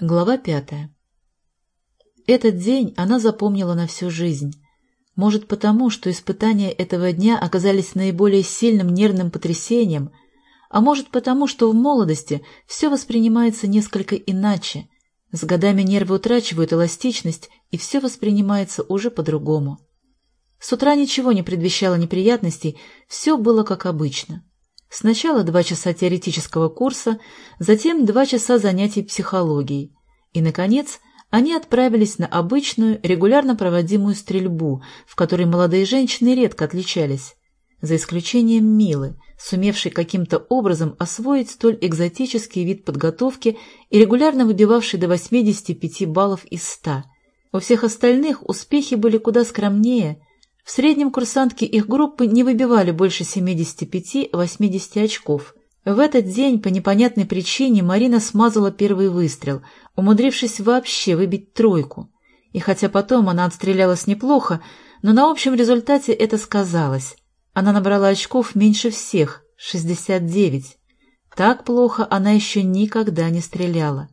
Глава пятая. Этот день она запомнила на всю жизнь. Может потому, что испытания этого дня оказались наиболее сильным нервным потрясением, а может потому, что в молодости все воспринимается несколько иначе. С годами нервы утрачивают эластичность, и все воспринимается уже по-другому. С утра ничего не предвещало неприятностей, все было как обычно. Сначала два часа теоретического курса, затем два часа занятий психологией. И, наконец, они отправились на обычную, регулярно проводимую стрельбу, в которой молодые женщины редко отличались, за исключением Милы, сумевшей каким-то образом освоить столь экзотический вид подготовки и регулярно выбивавшей до 85 баллов из 100. У всех остальных успехи были куда скромнее – в среднем курсантки их группы не выбивали больше 75-80 очков. В этот день по непонятной причине Марина смазала первый выстрел, умудрившись вообще выбить тройку. И хотя потом она отстрелялась неплохо, но на общем результате это сказалось. Она набрала очков меньше всех – 69. Так плохо она еще никогда не стреляла.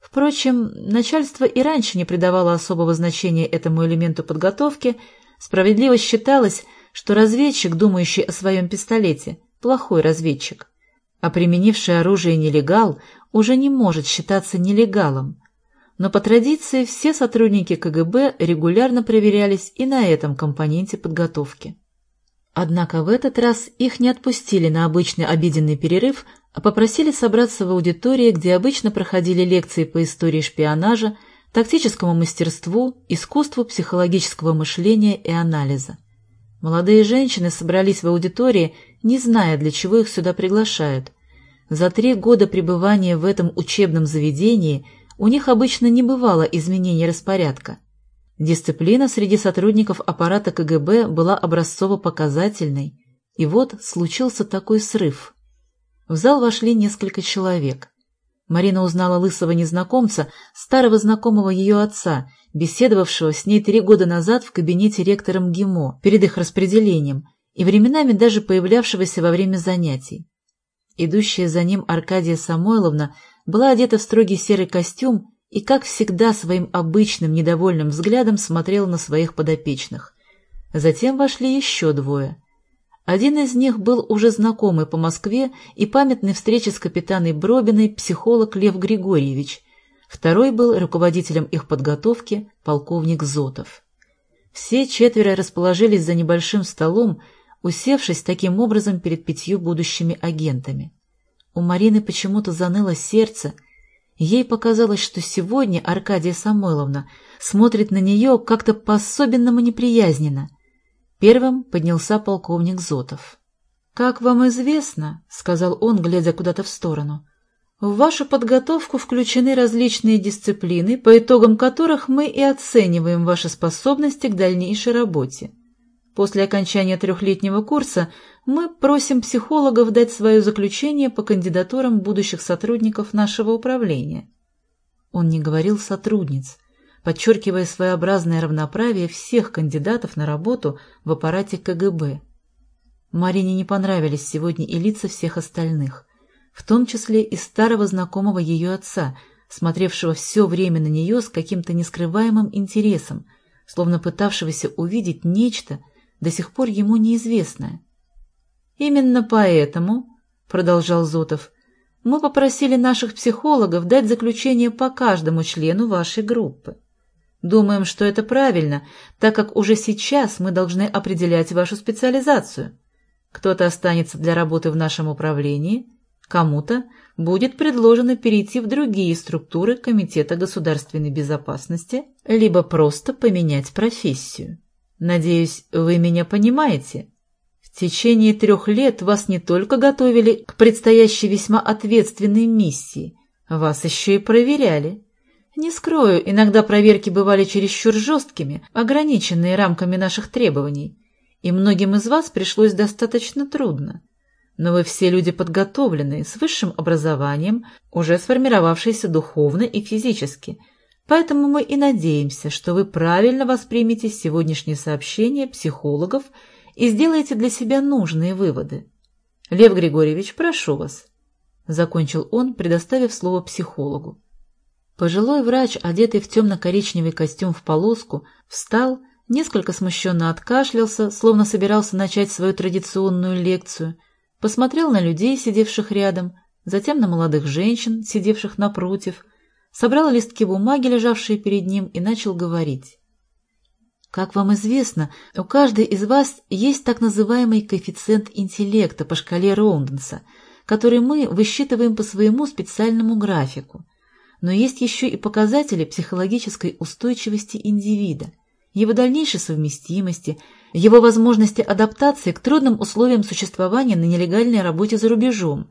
Впрочем, начальство и раньше не придавало особого значения этому элементу подготовки – Справедливо считалось, что разведчик, думающий о своем пистолете, плохой разведчик, а применивший оружие нелегал уже не может считаться нелегалом. Но по традиции все сотрудники КГБ регулярно проверялись и на этом компоненте подготовки. Однако в этот раз их не отпустили на обычный обеденный перерыв, а попросили собраться в аудитории, где обычно проходили лекции по истории шпионажа, тактическому мастерству, искусству психологического мышления и анализа. Молодые женщины собрались в аудитории, не зная, для чего их сюда приглашают. За три года пребывания в этом учебном заведении у них обычно не бывало изменений распорядка. Дисциплина среди сотрудников аппарата КГБ была образцово-показательной, и вот случился такой срыв. В зал вошли несколько человек. Марина узнала лысого незнакомца, старого знакомого ее отца, беседовавшего с ней три года назад в кабинете ректора МГИМО перед их распределением и временами даже появлявшегося во время занятий. Идущая за ним Аркадия Самойловна была одета в строгий серый костюм и, как всегда, своим обычным недовольным взглядом смотрела на своих подопечных. Затем вошли еще двое. Один из них был уже знакомый по Москве и памятной встрече с капитаной Бробиной психолог Лев Григорьевич. Второй был руководителем их подготовки полковник Зотов. Все четверо расположились за небольшим столом, усевшись таким образом перед пятью будущими агентами. У Марины почему-то заныло сердце. Ей показалось, что сегодня Аркадия Самойловна смотрит на нее как-то по-особенному неприязненно — Первым поднялся полковник Зотов. «Как вам известно, — сказал он, глядя куда-то в сторону, — в вашу подготовку включены различные дисциплины, по итогам которых мы и оцениваем ваши способности к дальнейшей работе. После окончания трехлетнего курса мы просим психологов дать свое заключение по кандидатурам будущих сотрудников нашего управления». Он не говорил «сотрудниц», подчеркивая своеобразное равноправие всех кандидатов на работу в аппарате КГБ. Марине не понравились сегодня и лица всех остальных, в том числе и старого знакомого ее отца, смотревшего все время на нее с каким-то нескрываемым интересом, словно пытавшегося увидеть нечто, до сих пор ему неизвестное. «Именно поэтому», — продолжал Зотов, — «мы попросили наших психологов дать заключение по каждому члену вашей группы. Думаем, что это правильно, так как уже сейчас мы должны определять вашу специализацию. Кто-то останется для работы в нашем управлении, кому-то будет предложено перейти в другие структуры Комитета государственной безопасности, либо просто поменять профессию. Надеюсь, вы меня понимаете. В течение трех лет вас не только готовили к предстоящей весьма ответственной миссии, вас еще и проверяли. Не скрою, иногда проверки бывали чересчур жесткими, ограниченные рамками наших требований, и многим из вас пришлось достаточно трудно. Но вы все люди подготовленные, с высшим образованием, уже сформировавшиеся духовно и физически, поэтому мы и надеемся, что вы правильно воспримете сегодняшнее сообщение психологов и сделаете для себя нужные выводы. Лев Григорьевич, прошу вас. Закончил он, предоставив слово психологу. Пожилой врач, одетый в темно-коричневый костюм в полоску, встал, несколько смущенно откашлялся, словно собирался начать свою традиционную лекцию, посмотрел на людей, сидевших рядом, затем на молодых женщин, сидевших напротив, собрал листки бумаги, лежавшие перед ним, и начал говорить. Как вам известно, у каждой из вас есть так называемый коэффициент интеллекта по шкале Роунденса, который мы высчитываем по своему специальному графику. Но есть еще и показатели психологической устойчивости индивида, его дальнейшей совместимости, его возможности адаптации к трудным условиям существования на нелегальной работе за рубежом.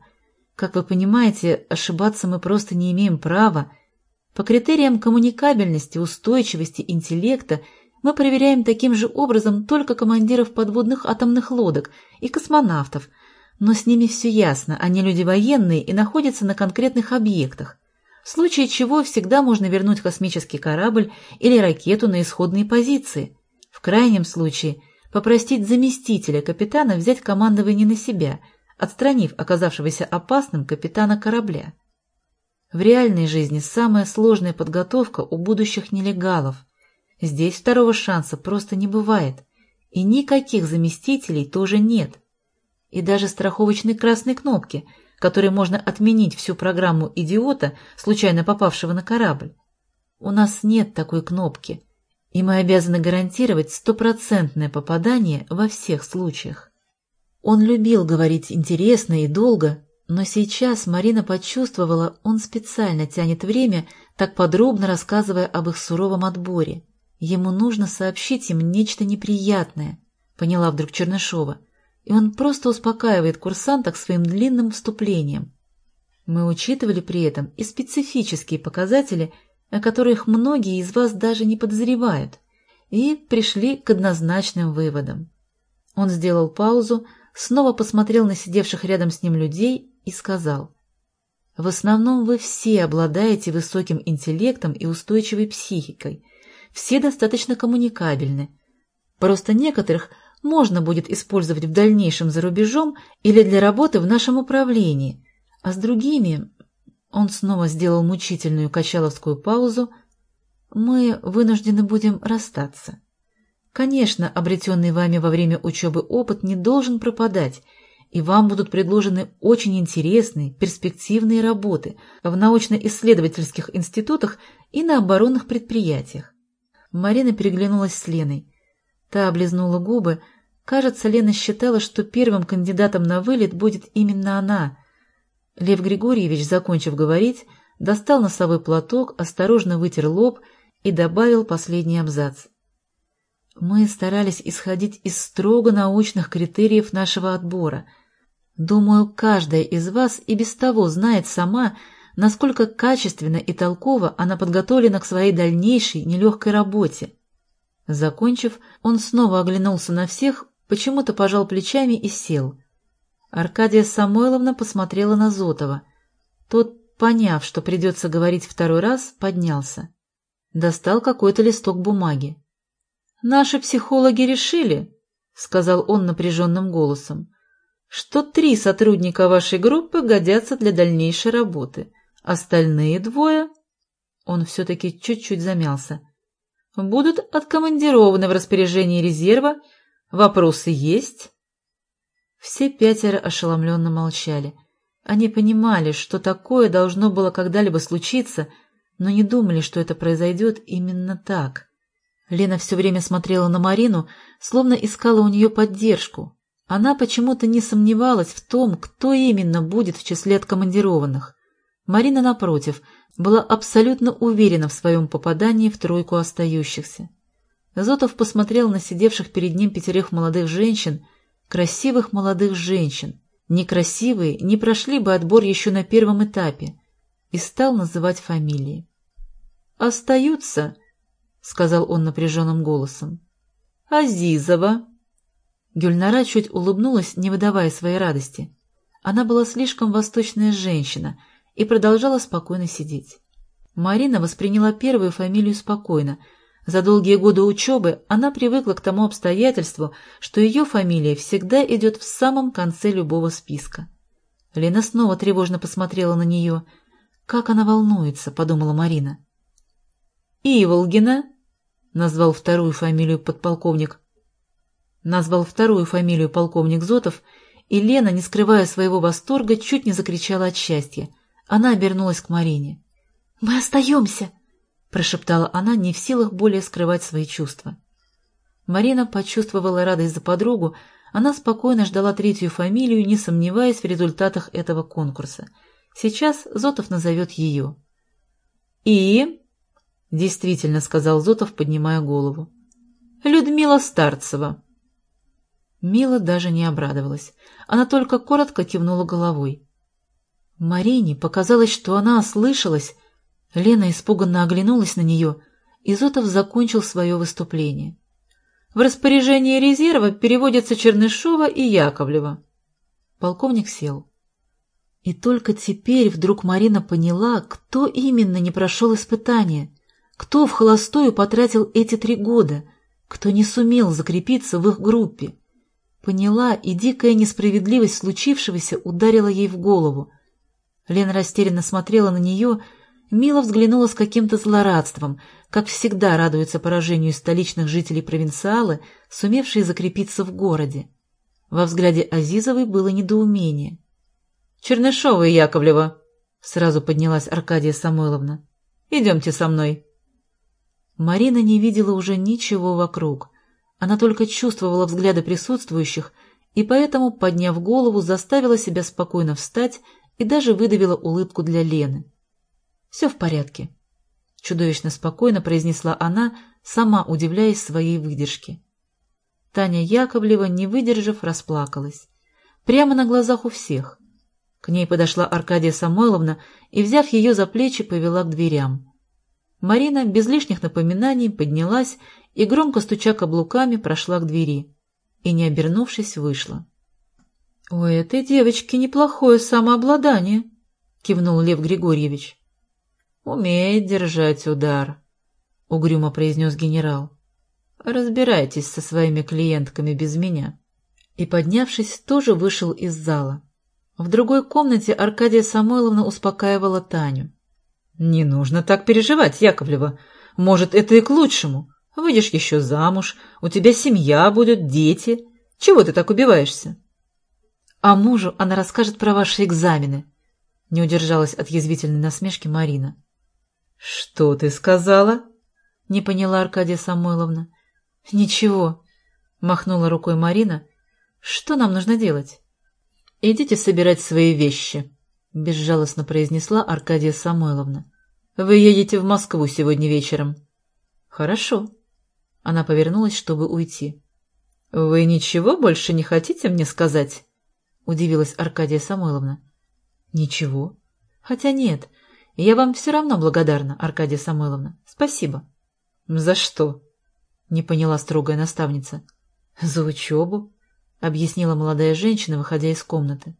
Как вы понимаете, ошибаться мы просто не имеем права. По критериям коммуникабельности, устойчивости, интеллекта – мы проверяем таким же образом только командиров подводных атомных лодок и космонавтов, но с ними все ясно, они люди военные и находятся на конкретных объектах, в случае чего всегда можно вернуть космический корабль или ракету на исходные позиции. В крайнем случае попросить заместителя капитана взять командование на себя, отстранив оказавшегося опасным капитана корабля. В реальной жизни самая сложная подготовка у будущих нелегалов – Здесь второго шанса просто не бывает, и никаких заместителей тоже нет. И даже страховочной красной кнопки, которой можно отменить всю программу идиота, случайно попавшего на корабль. У нас нет такой кнопки, и мы обязаны гарантировать стопроцентное попадание во всех случаях. Он любил говорить интересно и долго, но сейчас Марина почувствовала, он специально тянет время, так подробно рассказывая об их суровом отборе. Ему нужно сообщить им нечто неприятное, поняла вдруг Чернышова, и он просто успокаивает курсанток своим длинным вступлением. Мы учитывали при этом и специфические показатели, о которых многие из вас даже не подозревают, и пришли к однозначным выводам. Он сделал паузу, снова посмотрел на сидевших рядом с ним людей и сказал, «В основном вы все обладаете высоким интеллектом и устойчивой психикой, все достаточно коммуникабельны. Просто некоторых можно будет использовать в дальнейшем за рубежом или для работы в нашем управлении, а с другими... Он снова сделал мучительную качаловскую паузу. Мы вынуждены будем расстаться. Конечно, обретенный вами во время учебы опыт не должен пропадать, и вам будут предложены очень интересные, перспективные работы в научно-исследовательских институтах и на оборонных предприятиях. Марина переглянулась с Леной. Та облизнула губы. Кажется, Лена считала, что первым кандидатом на вылет будет именно она. Лев Григорьевич, закончив говорить, достал носовой платок, осторожно вытер лоб и добавил последний абзац. Мы старались исходить из строго научных критериев нашего отбора. Думаю, каждая из вас и без того знает сама, насколько качественно и толково она подготовлена к своей дальнейшей нелегкой работе. Закончив, он снова оглянулся на всех, почему-то пожал плечами и сел. Аркадия Самойловна посмотрела на Зотова. Тот, поняв, что придется говорить второй раз, поднялся. Достал какой-то листок бумаги. «Наши психологи решили», — сказал он напряженным голосом, «что три сотрудника вашей группы годятся для дальнейшей работы. Остальные двое... Он все-таки чуть-чуть замялся. Будут откомандированы в распоряжении резерва. Вопросы есть? Все пятеро ошеломленно молчали. Они понимали, что такое должно было когда-либо случиться, но не думали, что это произойдет именно так. Лена все время смотрела на Марину, словно искала у нее поддержку. Она почему-то не сомневалась в том, кто именно будет в числе откомандированных. Марина, напротив, была абсолютно уверена в своем попадании в тройку остающихся. Зотов посмотрел на сидевших перед ним пятерых молодых женщин, красивых молодых женщин. Некрасивые не прошли бы отбор еще на первом этапе, и стал называть фамилии. «Остаются», — сказал он напряженным голосом. «Азизова». Гюльнара чуть улыбнулась, не выдавая своей радости. Она была слишком восточная женщина — и продолжала спокойно сидеть. Марина восприняла первую фамилию спокойно. За долгие годы учебы она привыкла к тому обстоятельству, что ее фамилия всегда идет в самом конце любого списка. Лена снова тревожно посмотрела на нее. Как она волнуется, подумала Марина. Иволгина, назвал вторую фамилию подполковник. Назвал вторую фамилию полковник Зотов, и Лена, не скрывая своего восторга, чуть не закричала от счастья. Она обернулась к Марине. «Мы остаемся!» — прошептала она, не в силах более скрывать свои чувства. Марина почувствовала радость за подругу, она спокойно ждала третью фамилию, не сомневаясь в результатах этого конкурса. Сейчас Зотов назовет ее. «И?» — действительно сказал Зотов, поднимая голову. «Людмила Старцева». Мила даже не обрадовалась. Она только коротко кивнула головой. Марине показалось, что она ослышалась. Лена испуганно оглянулась на нее, и Зотов закончил свое выступление. В распоряжение резерва переводятся Чернышова и Яковлева. Полковник сел. И только теперь вдруг Марина поняла, кто именно не прошел испытание, кто в холостую потратил эти три года, кто не сумел закрепиться в их группе. Поняла, и дикая несправедливость случившегося ударила ей в голову. Лена растерянно смотрела на нее, Мила взглянула с каким-то злорадством, как всегда радуется поражению столичных жителей провинциалы, сумевшие закрепиться в городе. Во взгляде Азизовой было недоумение. «Чернышова и Яковлева!» — сразу поднялась Аркадия Самойловна. «Идемте со мной». Марина не видела уже ничего вокруг. Она только чувствовала взгляды присутствующих и поэтому, подняв голову, заставила себя спокойно встать и даже выдавила улыбку для Лены. «Все в порядке», — чудовищно спокойно произнесла она, сама удивляясь своей выдержке. Таня Яковлева, не выдержав, расплакалась. Прямо на глазах у всех. К ней подошла Аркадия Самойловна и, взяв ее за плечи, повела к дверям. Марина без лишних напоминаний поднялась и, громко стуча каблуками, прошла к двери и, не обернувшись, вышла. — У этой девочки неплохое самообладание, — кивнул Лев Григорьевич. — Умеет держать удар, — угрюмо произнес генерал. — Разбирайтесь со своими клиентками без меня. И, поднявшись, тоже вышел из зала. В другой комнате Аркадия Самойловна успокаивала Таню. — Не нужно так переживать, Яковлева. Может, это и к лучшему. Выйдешь еще замуж, у тебя семья будет, дети. Чего ты так убиваешься? — А мужу она расскажет про ваши экзамены. Не удержалась от язвительной насмешки Марина. — Что ты сказала? — не поняла Аркадия Самойловна. — Ничего, — махнула рукой Марина. — Что нам нужно делать? — Идите собирать свои вещи, — безжалостно произнесла Аркадия Самойловна. — Вы едете в Москву сегодня вечером. — Хорошо, она повернулась, чтобы уйти. — Вы ничего больше не хотите мне сказать? — удивилась Аркадия Самойловна. — Ничего. Хотя нет, я вам все равно благодарна, Аркадия Самойловна. Спасибо. — За что? — не поняла строгая наставница. — За учебу, — объяснила молодая женщина, выходя из комнаты.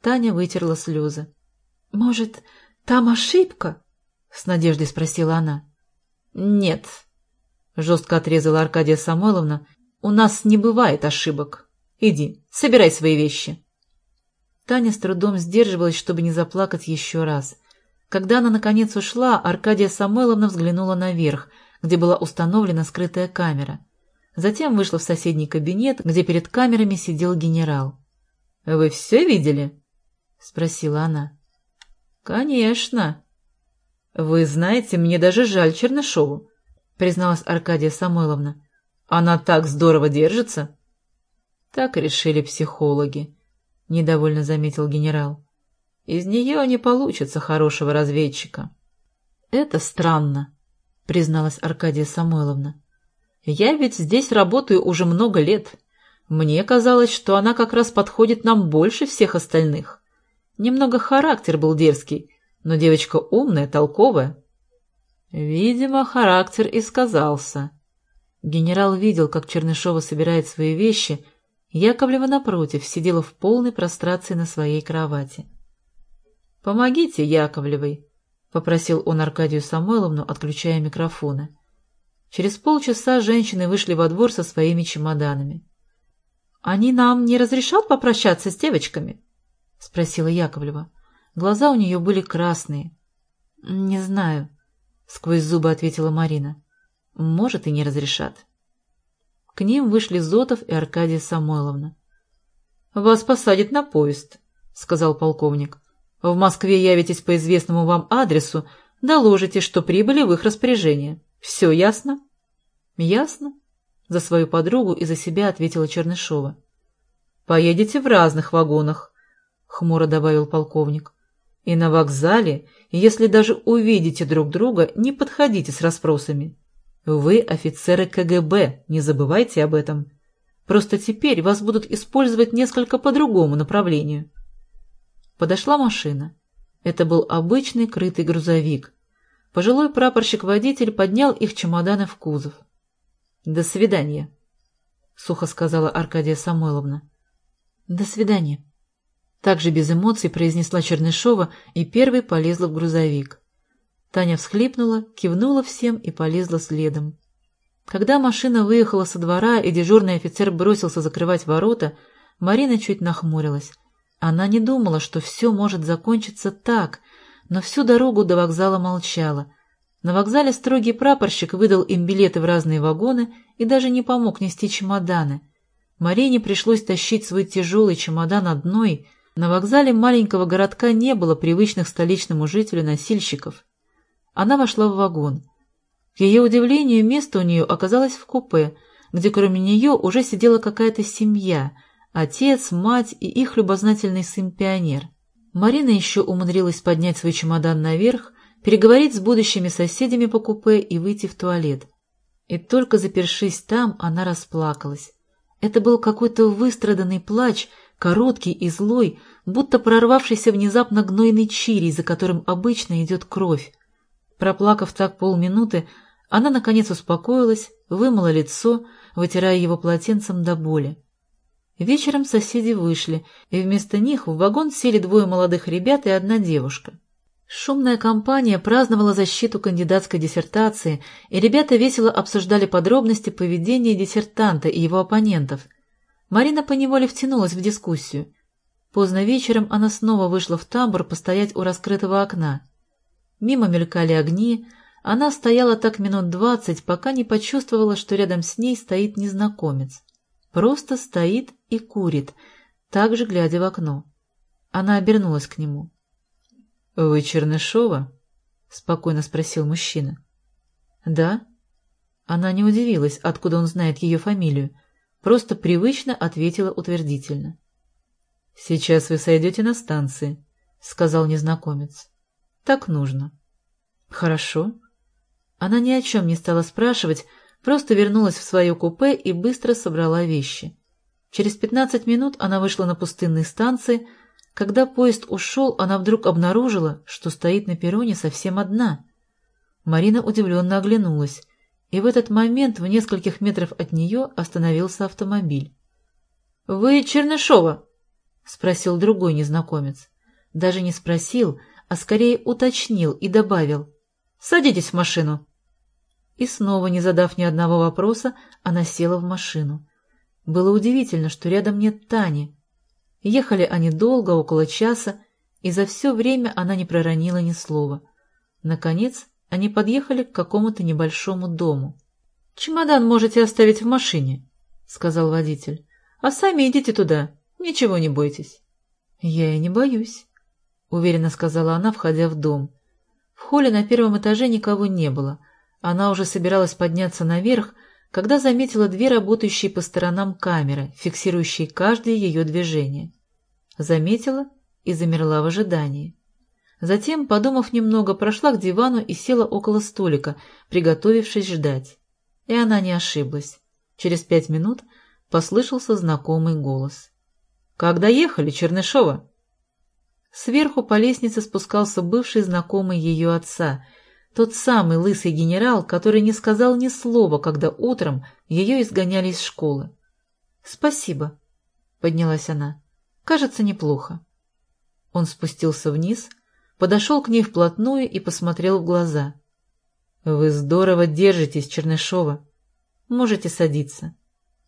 Таня вытерла слезы. — Может, там ошибка? — с надеждой спросила она. — Нет, — жестко отрезала Аркадия Самойловна, — у нас не бывает ошибок. Иди, собирай свои вещи. Таня с трудом сдерживалась, чтобы не заплакать еще раз. Когда она, наконец, ушла, Аркадия Самойловна взглянула наверх, где была установлена скрытая камера. Затем вышла в соседний кабинет, где перед камерами сидел генерал. — Вы все видели? — спросила она. — Конечно. — Вы знаете, мне даже жаль Чернышову. — призналась Аркадия Самойловна. «Она так здорово держится!» «Так решили психологи», — недовольно заметил генерал. «Из нее не получится хорошего разведчика». «Это странно», — призналась Аркадия Самойловна. «Я ведь здесь работаю уже много лет. Мне казалось, что она как раз подходит нам больше всех остальных. Немного характер был дерзкий, но девочка умная, толковая». Видимо, характер и сказался. Генерал видел, как Чернышова собирает свои вещи, Яковлева, напротив, сидела в полной прострации на своей кровати. «Помогите Яковлевой», — попросил он Аркадию Самойловну, отключая микрофоны. Через полчаса женщины вышли во двор со своими чемоданами. «Они нам не разрешат попрощаться с девочками?» — спросила Яковлева. Глаза у нее были красные. Не знаю, — сквозь зубы ответила Марина. Может, и не разрешат. К ним вышли Зотов и Аркадия Самойловна. — Вас посадят на поезд, — сказал полковник. — В Москве явитесь по известному вам адресу, доложите, что прибыли в их распоряжение. Все ясно? — Ясно, — за свою подругу и за себя ответила Чернышова. — Поедете в разных вагонах, — хмуро добавил полковник. — И на вокзале, если даже увидите друг друга, не подходите с расспросами. Вы офицеры КГБ, не забывайте об этом. Просто теперь вас будут использовать несколько по другому направлению. Подошла машина. Это был обычный крытый грузовик. Пожилой прапорщик-водитель поднял их чемоданы в кузов. «До свидания», — сухо сказала Аркадия Самойловна. «До свидания». Также без эмоций произнесла Чернышова и первой полезла в грузовик. Таня всхлипнула, кивнула всем и полезла следом. Когда машина выехала со двора и дежурный офицер бросился закрывать ворота, Марина чуть нахмурилась. Она не думала, что все может закончиться так, но всю дорогу до вокзала молчала. На вокзале строгий прапорщик выдал им билеты в разные вагоны и даже не помог нести чемоданы. Марине пришлось тащить свой тяжелый чемодан одной. На вокзале маленького городка не было привычных столичному жителю носильщиков. Она вошла в вагон. К ее удивлению, место у нее оказалось в купе, где кроме нее уже сидела какая-то семья – отец, мать и их любознательный сын-пионер. Марина еще умудрилась поднять свой чемодан наверх, переговорить с будущими соседями по купе и выйти в туалет. И только запершись там, она расплакалась. Это был какой-то выстраданный плач, короткий и злой, будто прорвавшийся внезапно гнойный чирий, за которым обычно идет кровь. Проплакав так полминуты, она, наконец, успокоилась, вымыла лицо, вытирая его полотенцем до боли. Вечером соседи вышли, и вместо них в вагон сели двое молодых ребят и одна девушка. Шумная компания праздновала защиту кандидатской диссертации, и ребята весело обсуждали подробности поведения диссертанта и его оппонентов. Марина поневоле втянулась в дискуссию. Поздно вечером она снова вышла в тамбур постоять у раскрытого окна. Мимо мелькали огни, она стояла так минут двадцать, пока не почувствовала, что рядом с ней стоит незнакомец. Просто стоит и курит, также глядя в окно. Она обернулась к нему. — Вы Чернышова? — спокойно спросил мужчина. — Да. Она не удивилась, откуда он знает ее фамилию, просто привычно ответила утвердительно. — Сейчас вы сойдете на станции, — сказал незнакомец. Так нужно. Хорошо. Она ни о чем не стала спрашивать, просто вернулась в свое купе и быстро собрала вещи. Через пятнадцать минут она вышла на пустынной станции. Когда поезд ушел, она вдруг обнаружила, что стоит на перроне совсем одна. Марина удивленно оглянулась, и в этот момент в нескольких метров от нее остановился автомобиль. — Вы Чернышова? — спросил другой незнакомец. Даже не спросил, а скорее уточнил и добавил «Садитесь в машину». И снова, не задав ни одного вопроса, она села в машину. Было удивительно, что рядом нет Тани. Ехали они долго, около часа, и за все время она не проронила ни слова. Наконец, они подъехали к какому-то небольшому дому. — Чемодан можете оставить в машине, — сказал водитель. — А сами идите туда, ничего не бойтесь. — Я и не боюсь. — уверенно сказала она, входя в дом. В холле на первом этаже никого не было. Она уже собиралась подняться наверх, когда заметила две работающие по сторонам камеры, фиксирующие каждое ее движение. Заметила и замерла в ожидании. Затем, подумав немного, прошла к дивану и села около столика, приготовившись ждать. И она не ошиблась. Через пять минут послышался знакомый голос. — Как доехали, Чернышова? Сверху по лестнице спускался бывший знакомый ее отца, тот самый лысый генерал, который не сказал ни слова, когда утром ее изгоняли из школы. «Спасибо», — поднялась она. «Кажется, неплохо». Он спустился вниз, подошел к ней вплотную и посмотрел в глаза. «Вы здорово держитесь, Чернышова. Можете садиться».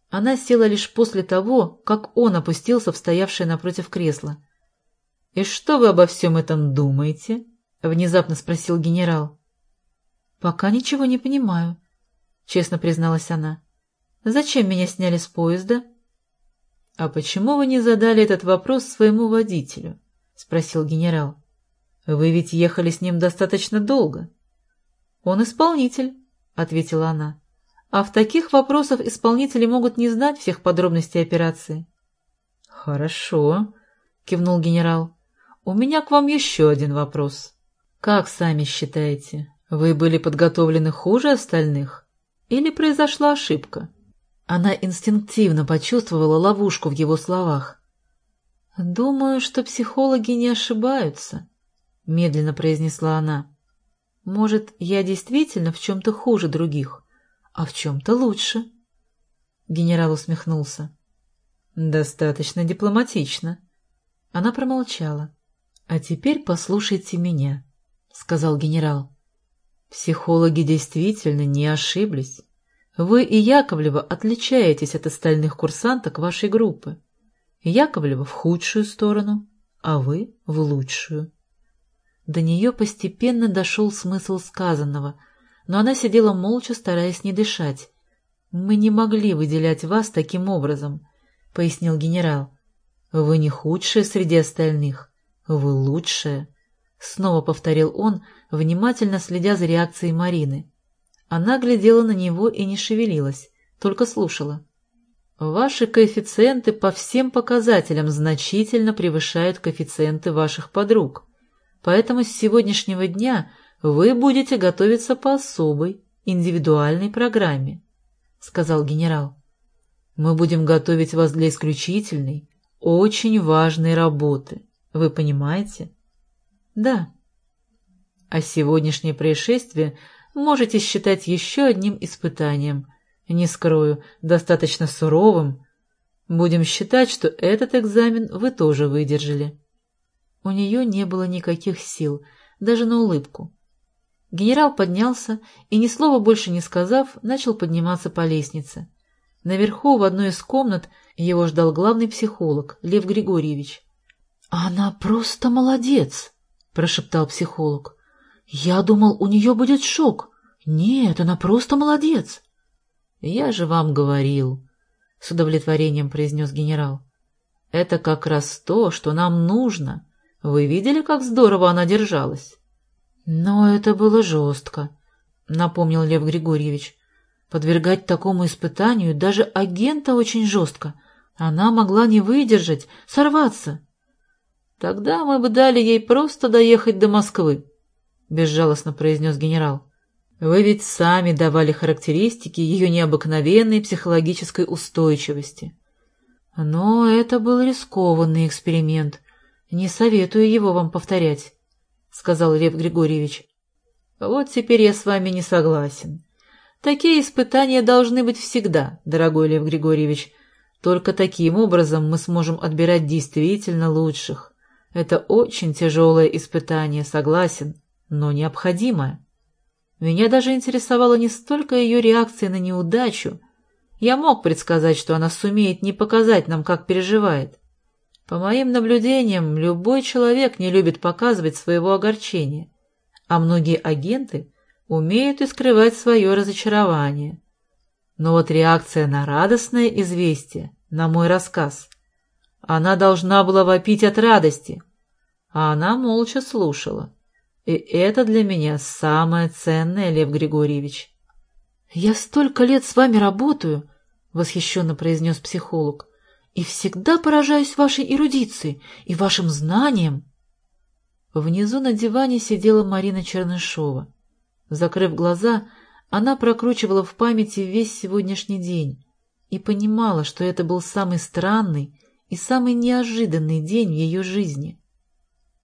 Она села лишь после того, как он опустился в стоявшее напротив кресло. «И что вы обо всем этом думаете?» — внезапно спросил генерал. «Пока ничего не понимаю», — честно призналась она. «Зачем меня сняли с поезда?» «А почему вы не задали этот вопрос своему водителю?» — спросил генерал. «Вы ведь ехали с ним достаточно долго». «Он исполнитель», — ответила она. «А в таких вопросах исполнители могут не знать всех подробностей операции». «Хорошо», — кивнул генерал. «У меня к вам еще один вопрос. Как сами считаете, вы были подготовлены хуже остальных? Или произошла ошибка?» Она инстинктивно почувствовала ловушку в его словах. «Думаю, что психологи не ошибаются», — медленно произнесла она. «Может, я действительно в чем-то хуже других, а в чем-то лучше?» Генерал усмехнулся. «Достаточно дипломатично». Она промолчала. «А теперь послушайте меня», — сказал генерал. «Психологи действительно не ошиблись. Вы и Яковлева отличаетесь от остальных курсанток вашей группы. Яковлева в худшую сторону, а вы в лучшую. До нее постепенно дошел смысл сказанного, но она сидела молча, стараясь не дышать. «Мы не могли выделять вас таким образом», — пояснил генерал. «Вы не худшие среди остальных, вы лучшая», — снова повторил он, внимательно следя за реакцией Марины. Она глядела на него и не шевелилась, только слушала. «Ваши коэффициенты по всем показателям значительно превышают коэффициенты ваших подруг, поэтому с сегодняшнего дня вы будете готовиться по особой, индивидуальной программе», — сказал генерал. «Мы будем готовить вас для исключительной, очень важной работы. Вы понимаете?» «Да». «А сегодняшнее происшествие — можете считать еще одним испытанием. Не скрою, достаточно суровым. Будем считать, что этот экзамен вы тоже выдержали. У нее не было никаких сил, даже на улыбку. Генерал поднялся и, ни слова больше не сказав, начал подниматься по лестнице. Наверху, в одной из комнат, его ждал главный психолог, Лев Григорьевич. — Она просто молодец! — прошептал психолог. Я думал, у нее будет шок. Нет, она просто молодец. Я же вам говорил, — с удовлетворением произнес генерал. Это как раз то, что нам нужно. Вы видели, как здорово она держалась? Но это было жестко, — напомнил Лев Григорьевич. Подвергать такому испытанию даже агента очень жестко. Она могла не выдержать, сорваться. Тогда мы бы дали ей просто доехать до Москвы, — безжалостно произнес генерал. «Вы ведь сами давали характеристики ее необыкновенной психологической устойчивости. Но это был рискованный эксперимент. Не советую его вам повторять», — сказал Лев Григорьевич. «Вот теперь я с вами не согласен. Такие испытания должны быть всегда, дорогой Лев Григорьевич. Только таким образом мы сможем отбирать действительно лучших. Это очень тяжелое испытание, согласен» но необходимое. Меня даже интересовала не столько ее реакция на неудачу. Я мог предсказать, что она сумеет не показать нам, как переживает. По моим наблюдениям, любой человек не любит показывать своего огорчения, а многие агенты умеют и скрывать свое разочарование. Но вот реакция на радостное известие, на мой рассказ, она должна была вопить от радости, а она молча слушала. И это для меня самое ценное, Лев Григорьевич. — Я столько лет с вами работаю, — восхищенно произнес психолог, — и всегда поражаюсь вашей эрудиции и вашим знаниям. Внизу на диване сидела Марина Чернышова. Закрыв глаза, она прокручивала в памяти весь сегодняшний день и понимала, что это был самый странный и самый неожиданный день в ее жизни.